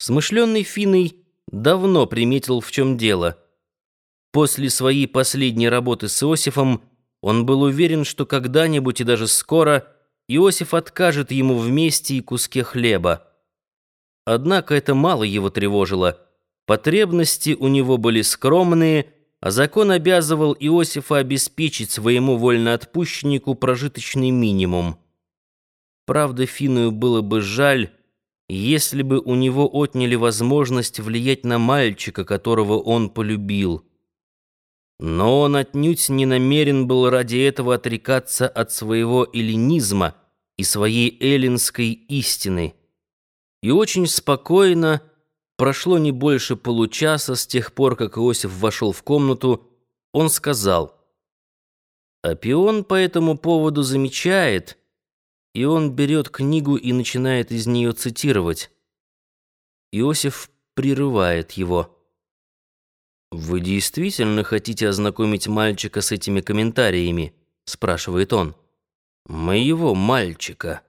Смышленный Финный давно приметил, в чем дело. После своей последней работы с Иосифом он был уверен, что когда-нибудь и даже скоро Иосиф откажет ему в мести и куске хлеба. Однако это мало его тревожило. Потребности у него были скромные, а закон обязывал Иосифа обеспечить своему вольноотпущеннику прожиточный минимум. Правда, Финую было бы жаль, если бы у него отняли возможность влиять на мальчика, которого он полюбил. Но он отнюдь не намерен был ради этого отрекаться от своего эллинизма и своей эллинской истины. И очень спокойно, прошло не больше получаса с тех пор, как Иосиф вошел в комнату, он сказал, «Апион по этому поводу замечает, и он берет книгу и начинает из нее цитировать. Иосиф прерывает его. «Вы действительно хотите ознакомить мальчика с этими комментариями?» — спрашивает он. «Моего мальчика».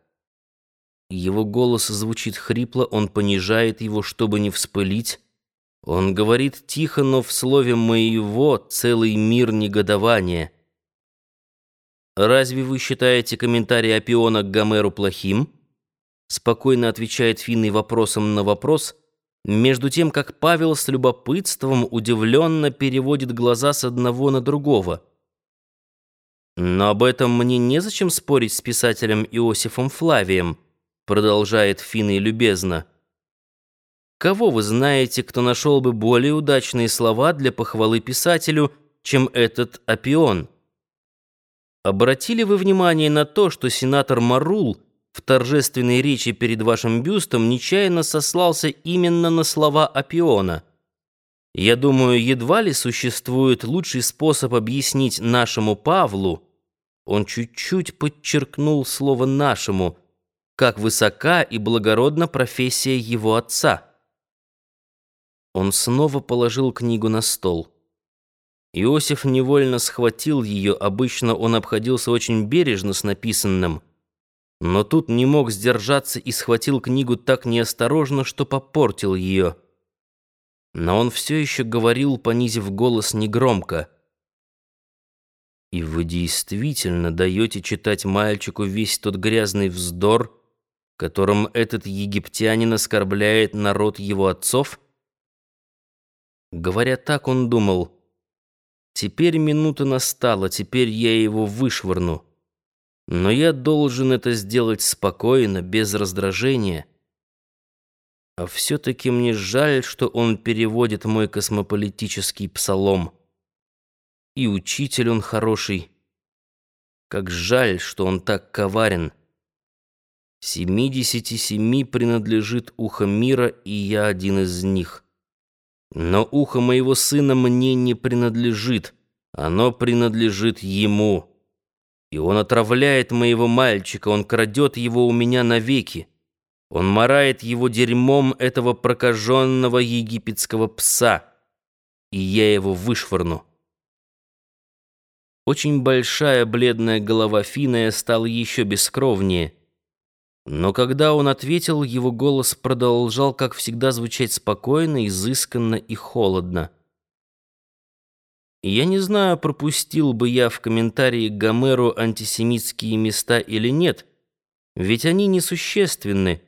Его голос звучит хрипло, он понижает его, чтобы не вспылить. Он говорит тихо, но в слове «моего» целый мир негодования — «Разве вы считаете комментарий Апиона к Гомеру плохим?» Спокойно отвечает Финный вопросом на вопрос, между тем, как Павел с любопытством удивленно переводит глаза с одного на другого. «Но об этом мне незачем спорить с писателем Иосифом Флавием», продолжает Финный любезно. «Кого вы знаете, кто нашел бы более удачные слова для похвалы писателю, чем этот Апион?» Обратили вы внимание на то, что сенатор Марул в торжественной речи перед вашим бюстом нечаянно сослался именно на слова Апиона? Я думаю, едва ли существует лучший способ объяснить нашему Павлу, он чуть-чуть подчеркнул слово «нашему», как высока и благородна профессия его отца. Он снова положил книгу на стол. Иосиф невольно схватил ее, обычно он обходился очень бережно с написанным, но тут не мог сдержаться и схватил книгу так неосторожно, что попортил ее. Но он все еще говорил, понизив голос негромко. «И вы действительно даете читать мальчику весь тот грязный вздор, которым этот египтянин оскорбляет народ его отцов?» Говоря так, он думал — Теперь минута настала, теперь я его вышвырну. Но я должен это сделать спокойно, без раздражения. А все-таки мне жаль, что он переводит мой космополитический псалом. И учитель он хороший. Как жаль, что он так коварен. Семидесяти семи принадлежит ухо мира, и я один из них. Но ухо моего сына мне не принадлежит, оно принадлежит ему. И он отравляет моего мальчика, он крадет его у меня навеки. Он марает его дерьмом этого прокаженного египетского пса, и я его вышвырну. Очень большая бледная голова Финая стала еще бескровнее — но когда он ответил, его голос продолжал, как всегда, звучать спокойно, изысканно и холодно. Я не знаю, пропустил бы я в комментарии Гомеру антисемитские места или нет, ведь они несущественны,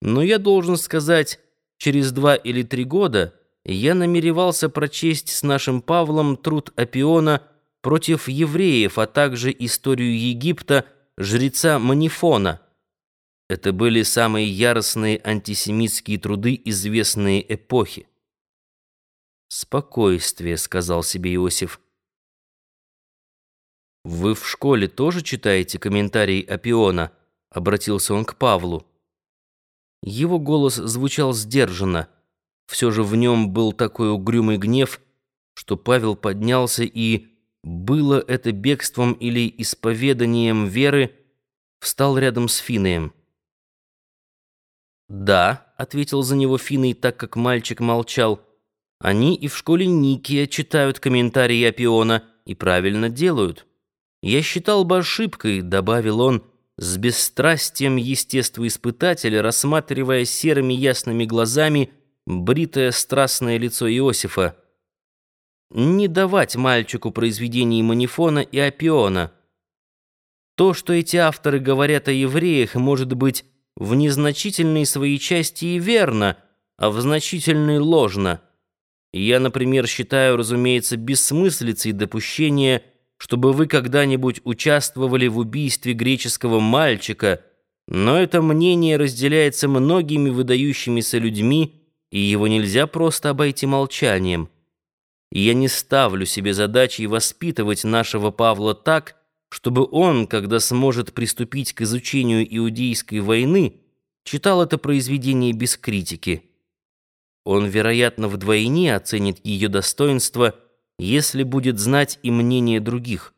но я должен сказать, через два или три года я намеревался прочесть с нашим Павлом труд Апиона против евреев, а также историю Египта жреца Манифона — это были самые яростные антисемитские труды известной эпохи. «Спокойствие», — сказал себе Иосиф. «Вы в школе тоже читаете комментарии Апиона?» — обратился он к Павлу. Его голос звучал сдержанно. Все же в нем был такой угрюмый гнев, что Павел поднялся и, было это бегством или исповеданием веры, встал рядом с Финеем. «Да», — ответил за него Финный, так как мальчик молчал. «Они и в школе Никия читают комментарии Апиона и правильно делают. Я считал бы ошибкой», — добавил он, с бесстрастием естествоиспытателя, рассматривая серыми ясными глазами бритое страстное лицо Иосифа. Не давать мальчику произведений Манифона и Апиона. То, что эти авторы говорят о евреях, может быть в незначительной своей части и верно, а в значительной ложно. Я, например, считаю, разумеется, бессмыслицей допущения, чтобы вы когда-нибудь участвовали в убийстве греческого мальчика, но это мнение разделяется многими выдающимися людьми, и его нельзя просто обойти молчанием. Я не ставлю себе задачей воспитывать нашего Павла так, чтобы он, когда сможет приступить к изучению иудейской войны, читал это произведение без критики. Он, вероятно, вдвойне оценит ее достоинство, если будет знать и мнение других –